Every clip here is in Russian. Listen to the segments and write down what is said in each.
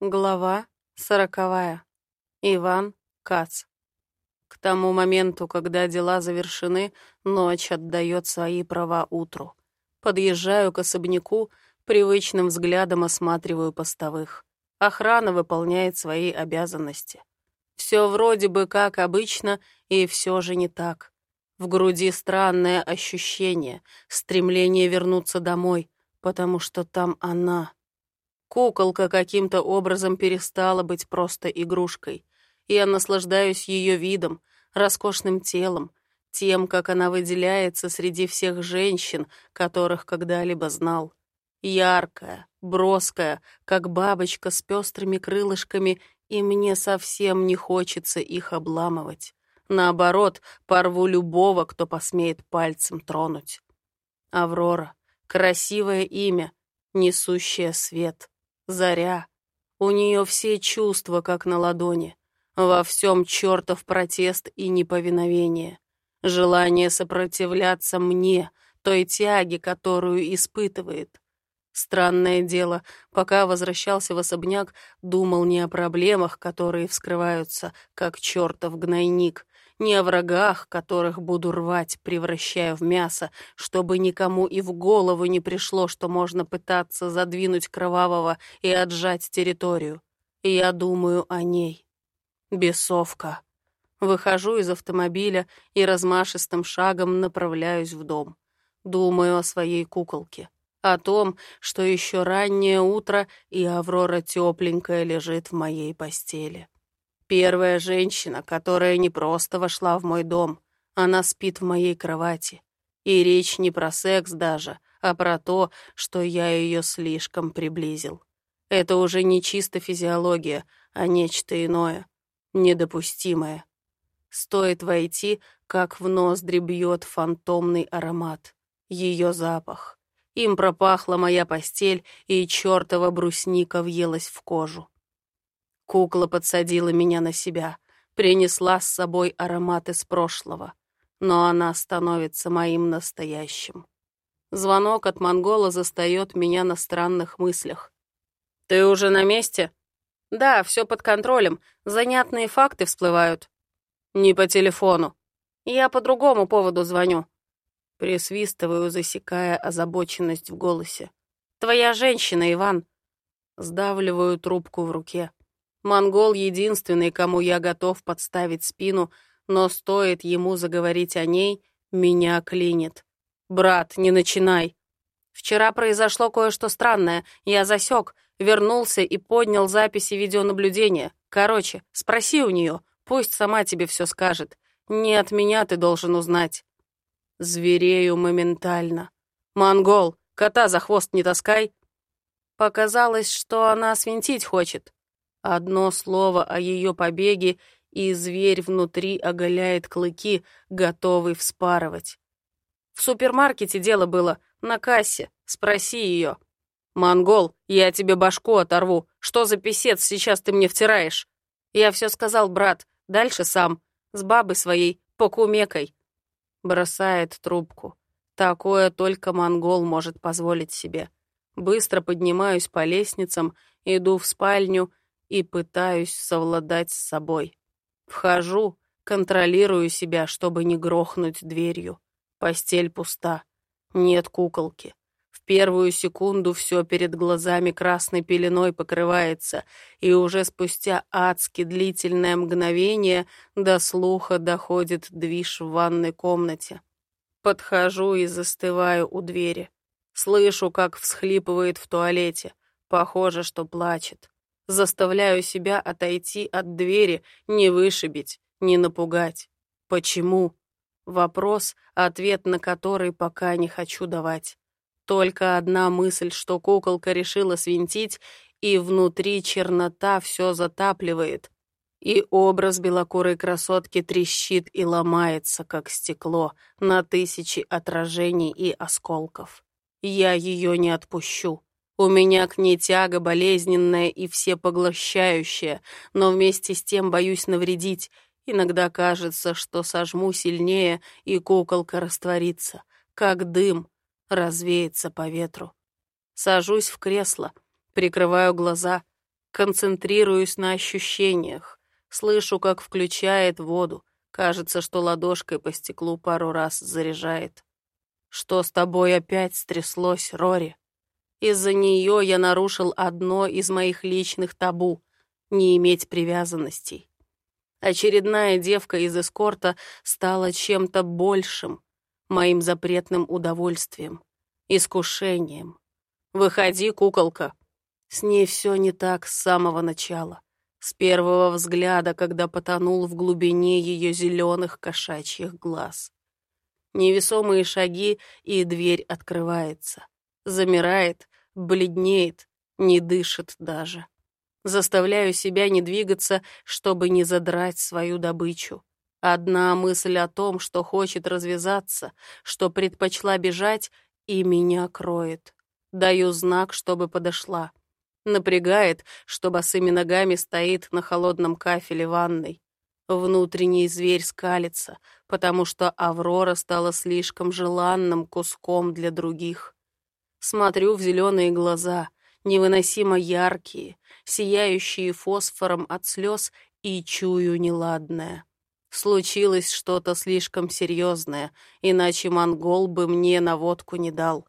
Глава сороковая. Иван Кац. К тому моменту, когда дела завершены, ночь отдает свои права утру. Подъезжаю к особняку, привычным взглядом осматриваю постовых. Охрана выполняет свои обязанности. Все вроде бы как обычно, и все же не так. В груди странное ощущение, стремление вернуться домой, потому что там она — Куколка каким-то образом перестала быть просто игрушкой. Я наслаждаюсь ее видом, роскошным телом, тем, как она выделяется среди всех женщин, которых когда-либо знал. Яркая, броская, как бабочка с пестрыми крылышками, и мне совсем не хочется их обламывать. Наоборот, порву любого, кто посмеет пальцем тронуть. Аврора. Красивое имя, несущее свет. Заря. У нее все чувства, как на ладони. Во всем чертов протест и неповиновение. Желание сопротивляться мне, той тяге, которую испытывает. Странное дело, пока возвращался в особняк, думал не о проблемах, которые вскрываются, как чертов гнойник, не о врагах, которых буду рвать, превращая в мясо, чтобы никому и в голову не пришло, что можно пытаться задвинуть кровавого и отжать территорию. Я думаю о ней. Бесовка. Выхожу из автомобиля и размашистым шагом направляюсь в дом. Думаю о своей куколке. О том, что еще раннее утро, и Аврора тепленькая лежит в моей постели. Первая женщина, которая не просто вошла в мой дом, она спит в моей кровати. И речь не про секс даже, а про то, что я ее слишком приблизил. Это уже не чисто физиология, а нечто иное, недопустимое. Стоит войти, как в ноздри бьет фантомный аромат. Ее запах. Им пропахла моя постель, и чертова брусника въелась в кожу. Кукла подсадила меня на себя, принесла с собой аромат из прошлого, но она становится моим настоящим. Звонок от монгола застает меня на странных мыслях. «Ты уже на месте?» «Да, все под контролем. Занятные факты всплывают». «Не по телефону. Я по другому поводу звоню». Присвистываю, засекая озабоченность в голосе. «Твоя женщина, Иван». Сдавливаю трубку в руке. Монгол единственный, кому я готов подставить спину, но стоит ему заговорить о ней, меня клинит. «Брат, не начинай!» Вчера произошло кое-что странное. Я засек, вернулся и поднял записи видеонаблюдения. Короче, спроси у нее, пусть сама тебе все скажет. Не от меня ты должен узнать. Зверею моментально. «Монгол, кота за хвост не таскай!» Показалось, что она свинтить хочет. Одно слово о ее побеге, и зверь внутри оголяет клыки, готовый вспарывать. В супермаркете дело было, на кассе. Спроси ее. «Монгол, я тебе башку оторву. Что за писец сейчас ты мне втираешь?» Я все сказал, брат. Дальше сам. С бабой своей, покумекой. Бросает трубку. Такое только монгол может позволить себе. Быстро поднимаюсь по лестницам, иду в спальню — и пытаюсь совладать с собой. Вхожу, контролирую себя, чтобы не грохнуть дверью. Постель пуста. Нет куколки. В первую секунду все перед глазами красной пеленой покрывается, и уже спустя адски длительное мгновение до слуха доходит движ в ванной комнате. Подхожу и застываю у двери. Слышу, как всхлипывает в туалете. Похоже, что плачет. Заставляю себя отойти от двери, не вышибить, не напугать. Почему? Вопрос, ответ на который пока не хочу давать. Только одна мысль, что куколка решила свинтить, и внутри чернота все затапливает. И образ белокурой красотки трещит и ломается, как стекло, на тысячи отражений и осколков. Я ее не отпущу. У меня к ней тяга болезненная и всепоглощающая, но вместе с тем боюсь навредить. Иногда кажется, что сожму сильнее, и куколка растворится, как дым, развеется по ветру. Сажусь в кресло, прикрываю глаза. Концентрируюсь на ощущениях. Слышу, как включает воду. Кажется, что ладошкой по стеклу пару раз заряжает. Что с тобой опять стряслось, Рори? Из-за нее я нарушил одно из моих личных табу — не иметь привязанностей. Очередная девка из эскорта стала чем-то большим, моим запретным удовольствием, искушением. «Выходи, куколка!» С ней все не так с самого начала, с первого взгляда, когда потонул в глубине ее зеленых кошачьих глаз. Невесомые шаги, и дверь открывается. Замирает, бледнеет, не дышит даже. Заставляю себя не двигаться, чтобы не задрать свою добычу. Одна мысль о том, что хочет развязаться, что предпочла бежать, и меня кроет. Даю знак, чтобы подошла. Напрягает, что босыми ногами стоит на холодном кафеле ванной. Внутренний зверь скалится, потому что Аврора стала слишком желанным куском для других. Смотрю в зеленые глаза, невыносимо яркие, сияющие фосфором от слез, и чую неладное. Случилось что-то слишком серьезное, иначе монгол бы мне наводку не дал.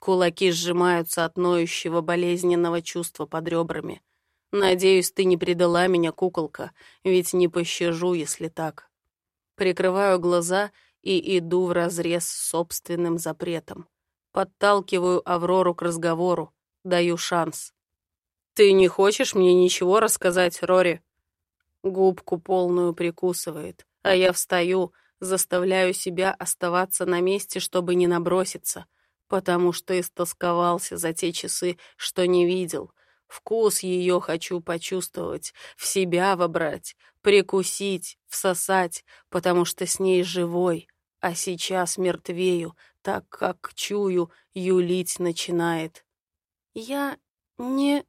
Кулаки сжимаются от ноющего болезненного чувства под ребрами. Надеюсь, ты не предала меня, куколка, ведь не пощажу, если так. Прикрываю глаза и иду в разрез с собственным запретом. Подталкиваю Аврору к разговору, даю шанс. «Ты не хочешь мне ничего рассказать, Рори?» Губку полную прикусывает, а я встаю, заставляю себя оставаться на месте, чтобы не наброситься — потому что истосковался за те часы, что не видел. Вкус ее хочу почувствовать, в себя вобрать, прикусить, всосать, потому что с ней живой, а сейчас мертвею, так как чую, юлить начинает. Я не...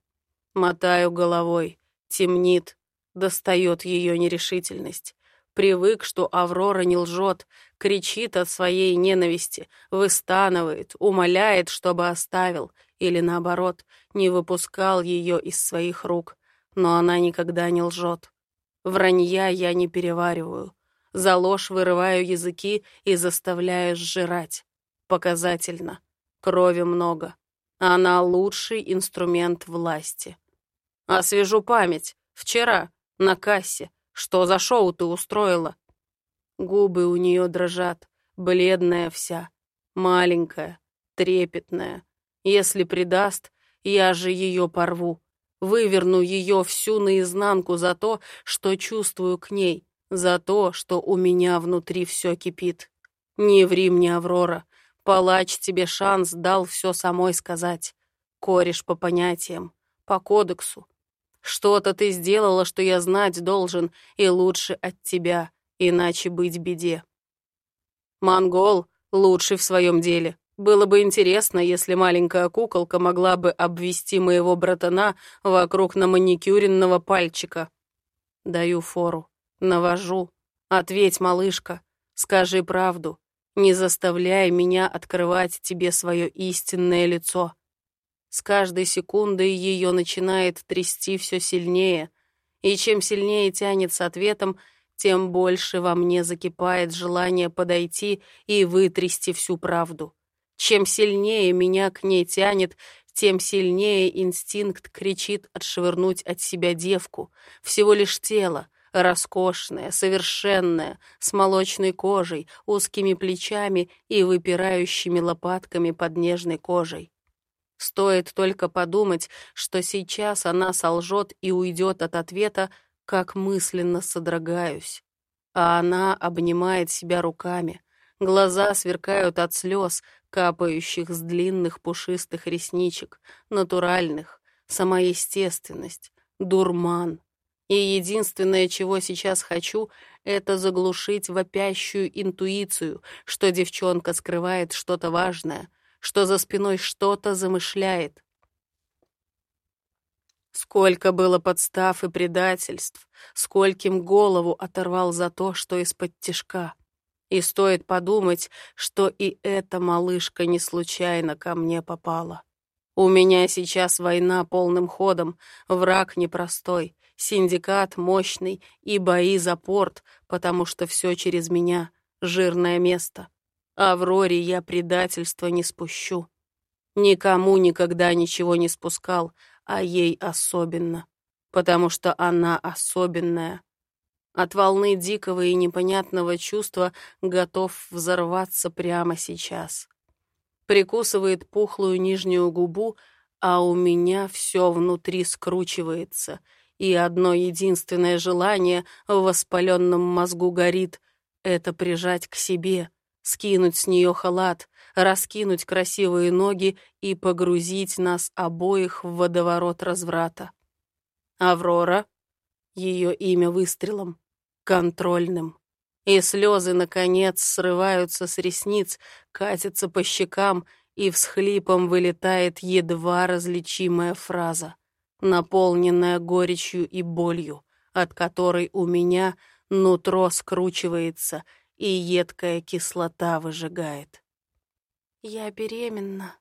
Мотаю головой, темнит, достает ее нерешительность. Привык, что Аврора не лжет, кричит от своей ненависти, выстанывает, умоляет, чтобы оставил, или наоборот, не выпускал ее из своих рук. Но она никогда не лжет. Вранья я не перевариваю. За ложь вырываю языки и заставляю сжирать. Показательно. Крови много. Она лучший инструмент власти. Освежу память. Вчера, на кассе, что за шоу ты устроила?» Губы у нее дрожат, бледная вся, маленькая, трепетная. Если предаст, я же ее порву. Выверну ее всю наизнанку за то, что чувствую к ней, за то, что у меня внутри все кипит. Не ври мне, Аврора. Палач тебе шанс дал все самой сказать. Кореш по понятиям, по кодексу, что-то ты сделала, что я знать должен, и лучше от тебя, иначе быть беде. Монгол лучший в своем деле. Было бы интересно, если маленькая куколка могла бы обвести моего братана вокруг на маникюренного пальчика. Даю фору. Навожу. Ответь, малышка. Скажи правду. Не заставляй меня открывать тебе свое истинное лицо. С каждой секундой ее начинает трясти все сильнее, и чем сильнее тянет с ответом, тем больше во мне закипает желание подойти и вытрясти всю правду. Чем сильнее меня к ней тянет, тем сильнее инстинкт кричит отшвырнуть от себя девку, всего лишь тело, роскошное, совершенное, с молочной кожей, узкими плечами и выпирающими лопатками под нежной кожей. Стоит только подумать, что сейчас она солжет и уйдет от ответа, как мысленно содрогаюсь. А она обнимает себя руками. Глаза сверкают от слез, капающих с длинных пушистых ресничек, натуральных, самоестественность, дурман. И единственное, чего сейчас хочу, это заглушить вопящую интуицию, что девчонка скрывает что-то важное, что за спиной что-то замышляет. Сколько было подстав и предательств, скольким голову оторвал за то, что из-под тишка. И стоит подумать, что и эта малышка не случайно ко мне попала. У меня сейчас война полным ходом, враг непростой, синдикат мощный и бои за порт, потому что все через меня, жирное место. Авроре я предательство не спущу. Никому никогда ничего не спускал, а ей особенно, потому что она особенная. От волны дикого и непонятного чувства готов взорваться прямо сейчас прикусывает пухлую нижнюю губу, а у меня все внутри скручивается, и одно единственное желание в воспаленном мозгу горит — это прижать к себе, скинуть с нее халат, раскинуть красивые ноги и погрузить нас обоих в водоворот разврата. Аврора, ее имя выстрелом, контрольным и слезы, наконец, срываются с ресниц, катятся по щекам, и всхлипом вылетает едва различимая фраза, наполненная горечью и болью, от которой у меня нутро скручивается и едкая кислота выжигает. «Я беременна»,